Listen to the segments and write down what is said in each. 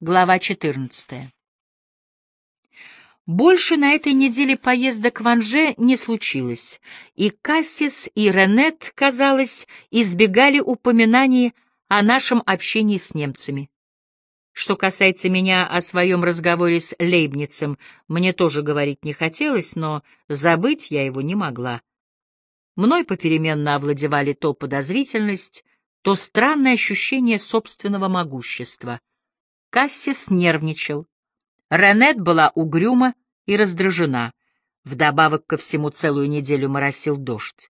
Глава 14. Больше на этой неделе поездок в Анже не случилось, и Кассис и Ренет, казалось, избегали упоминаний о нашем общении с немцами. Что касается меня о своем разговоре с Лейбницем, мне тоже говорить не хотелось, но забыть я его не могла. Мной попеременно овладевали то подозрительность, то странное ощущение собственного могущества — Кассис нервничал. Ренет была угрюма и раздражена. Вдобавок ко всему целую неделю моросил дождь.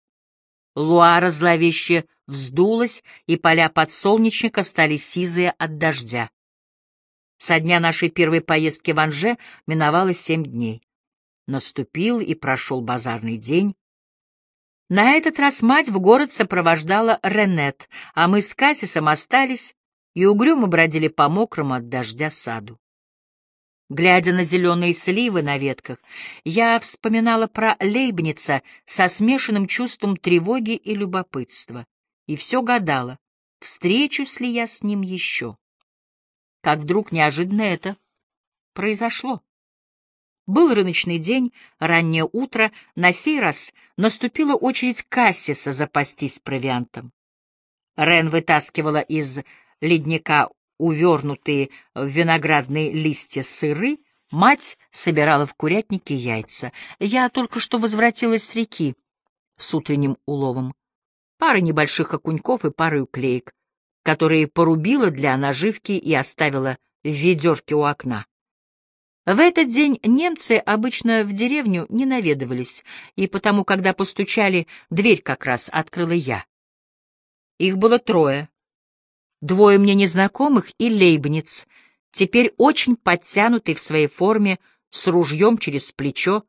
Луара зловеще вздулась, и поля подсолнечника стали сизые от дождя. Со дня нашей первой поездки в Анже миновало семь дней. Наступил и прошел базарный день. На этот раз мать в город сопровождала Ренет, а мы с Кассисом остались и угрюмо бродили по мокрому от дождя саду. Глядя на зеленые сливы на ветках, я вспоминала про Лейбница со смешанным чувством тревоги и любопытства, и все гадала, встречусь ли я с ним еще. Как вдруг неожиданно это произошло. Был рыночный день, раннее утро, на сей раз наступила очередь Кассиса запастись провиантом. Рен вытаскивала из ледника увернутые в виноградные листья сыры, мать собирала в курятнике яйца. Я только что возвратилась с реки с утренним уловом. Пара небольших окуньков и пару клеек, которые порубила для наживки и оставила в ведерке у окна. В этот день немцы обычно в деревню не наведывались, и потому, когда постучали, дверь как раз открыла я. Их было трое, Двое мне незнакомых и Лейбниц, теперь очень подтянутый в своей форме, с ружьем через плечо.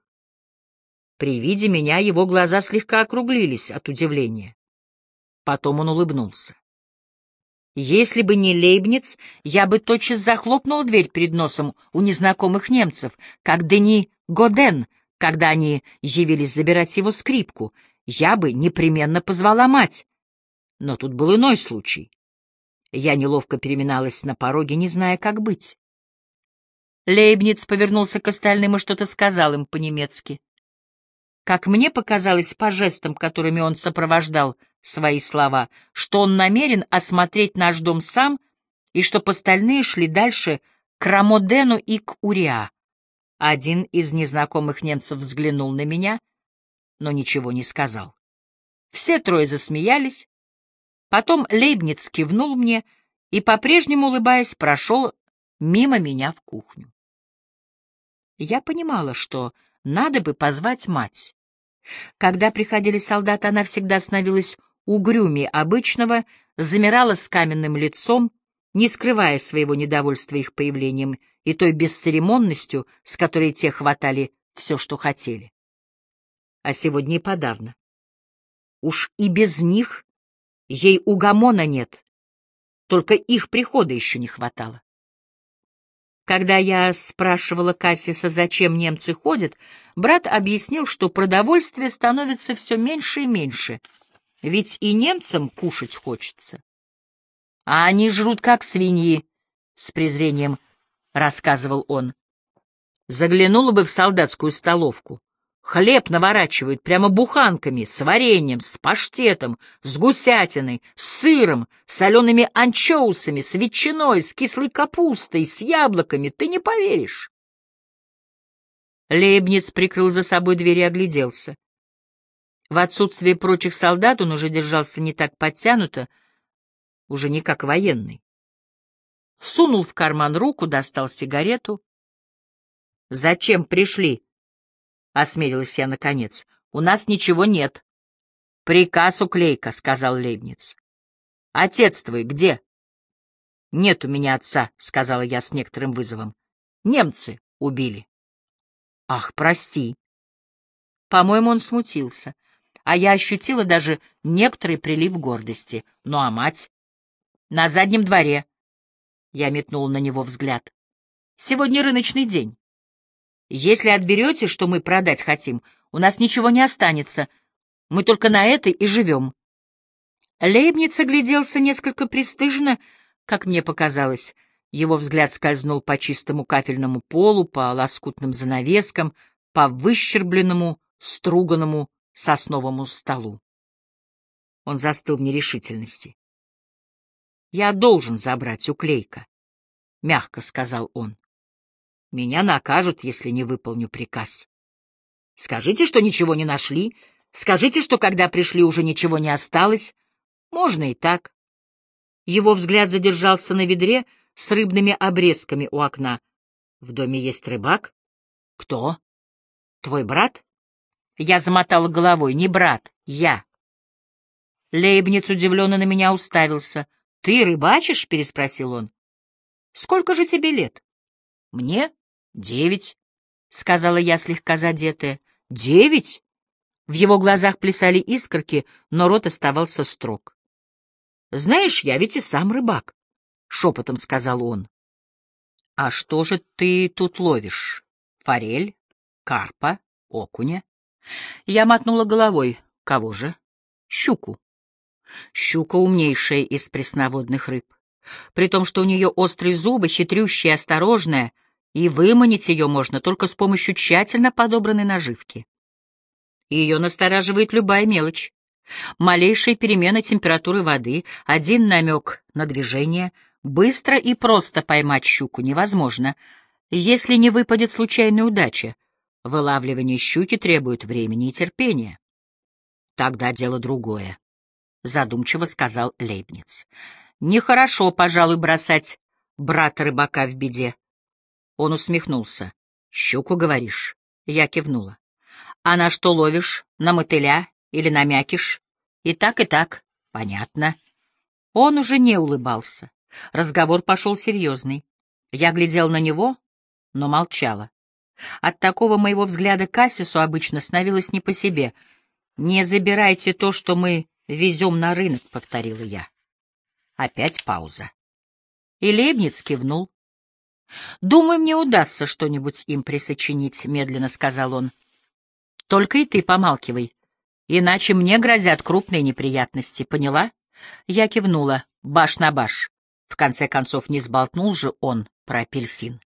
При виде меня его глаза слегка округлились от удивления. Потом он улыбнулся. Если бы не Лейбниц, я бы тотчас захлопнул дверь перед носом у незнакомых немцев, как Дени Годен, когда они явились забирать его скрипку. Я бы непременно позвала мать. Но тут был иной случай. Я неловко переминалась на пороге, не зная, как быть. Лейбниц повернулся к остальным и что-то сказал им по-немецки. Как мне показалось по жестам, которыми он сопровождал свои слова, что он намерен осмотреть наш дом сам и что остальные шли дальше к Рамодену и к Уриа. Один из незнакомых немцев взглянул на меня, но ничего не сказал. Все трое засмеялись, Потом Лейбниц кивнул мне и, по-прежнему улыбаясь, прошел мимо меня в кухню. Я понимала, что надо бы позвать мать. Когда приходили солдаты, она всегда становилась угрюмее обычного, замирала с каменным лицом, не скрывая своего недовольства их появлением и той бесцеремонностью, с которой те хватали все, что хотели. А сегодня и подавно. Уж и без них Ей угомона нет, только их прихода еще не хватало. Когда я спрашивала Кассиса, зачем немцы ходят, брат объяснил, что продовольствие становится все меньше и меньше, ведь и немцам кушать хочется. А они жрут как свиньи, — с презрением рассказывал он. Заглянула бы в солдатскую столовку. Хлеб наворачивают прямо буханками, с вареньем, с паштетом, с гусятиной, с сыром, с солеными анчоусами, с ветчиной, с кислой капустой, с яблоками. Ты не поверишь. Лейбниц прикрыл за собой дверь и огляделся. В отсутствие прочих солдат он уже держался не так подтянуто, уже не как военный. Сунул в карман руку, достал сигарету. «Зачем пришли?» — осмелилась я наконец. — У нас ничего нет. — Приказ уклейка, — сказал Лейбниц. — Отец твой где? — Нет у меня отца, — сказала я с некоторым вызовом. — Немцы убили. — Ах, прости. По-моему, он смутился, а я ощутила даже некоторый прилив гордости. Ну а мать? На заднем дворе. Я метнула на него взгляд. Сегодня рыночный день. Если отберете, что мы продать хотим, у нас ничего не останется. Мы только на это и живем. Лейбниц огляделся несколько пристыженно, как мне показалось. Его взгляд скользнул по чистому кафельному полу, по лоскутным занавескам, по выщербленному, струганному сосновому столу. Он застыл в нерешительности. «Я должен забрать уклейка», — мягко сказал он. «Меня накажут, если не выполню приказ. Скажите, что ничего не нашли. Скажите, что когда пришли, уже ничего не осталось. Можно и так». Его взгляд задержался на ведре, — с рыбными обрезками у окна. В доме есть рыбак? Кто? Твой брат? Я замотала головой. Не брат, я. Лейбниц удивленно на меня уставился. Ты рыбачишь? переспросил он. Сколько же тебе лет? Мне? Девять, сказала я слегка задетая. Девять? В его глазах плясали искорки, но рот оставался строг. Знаешь, я ведь и сам рыбак шепотом сказал он. — А что же ты тут ловишь? Форель? Карпа? Окуня? Я мотнула головой. Кого же? Щуку. Щука умнейшая из пресноводных рыб. При том, что у нее острые зубы, хитрющая, осторожная, и выманить ее можно только с помощью тщательно подобранной наживки. Ее настораживает любая мелочь. Малейшая перемена температуры воды, один намек на движение — Быстро и просто поймать щуку невозможно, если не выпадет случайная удача. Вылавливание щуки требует времени и терпения. Тогда дело другое, — задумчиво сказал Лейбниц. Нехорошо, пожалуй, бросать брата рыбака в беде. Он усмехнулся. Щуку, говоришь? Я кивнула. А на что ловишь? На мотыля или на мякиш? И так, и так. Понятно. Он уже не улыбался. Разговор пошел серьезный. Я глядел на него, но молчала. От такого моего взгляда Кассису обычно становилось не по себе. «Не забирайте то, что мы везем на рынок», — повторила я. Опять пауза. И Лейбниц кивнул. «Думаю, мне удастся что-нибудь им присочинить», — медленно сказал он. «Только и ты помалкивай, иначе мне грозят крупные неприятности, поняла?» Я кивнула, баш на баш. В конце концов, не сболтнул же он про апельсин.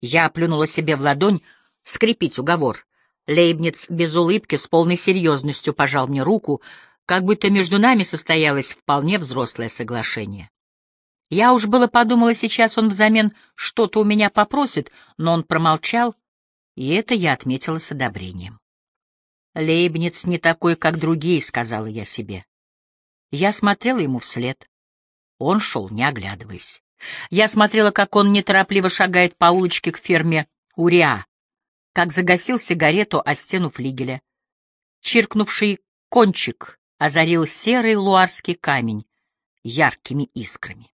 Я плюнула себе в ладонь скрепить уговор. Лейбниц без улыбки с полной серьезностью пожал мне руку, как будто между нами состоялось вполне взрослое соглашение. Я уж было подумала, сейчас он взамен что-то у меня попросит, но он промолчал, и это я отметила с одобрением. «Лейбниц не такой, как другие», — сказала я себе. Я смотрела ему вслед. Он шел, не оглядываясь. Я смотрела, как он неторопливо шагает по улочке к ферме Уриа, как загасил сигарету о стену флигеля. Чиркнувший кончик озарил серый луарский камень яркими искрами.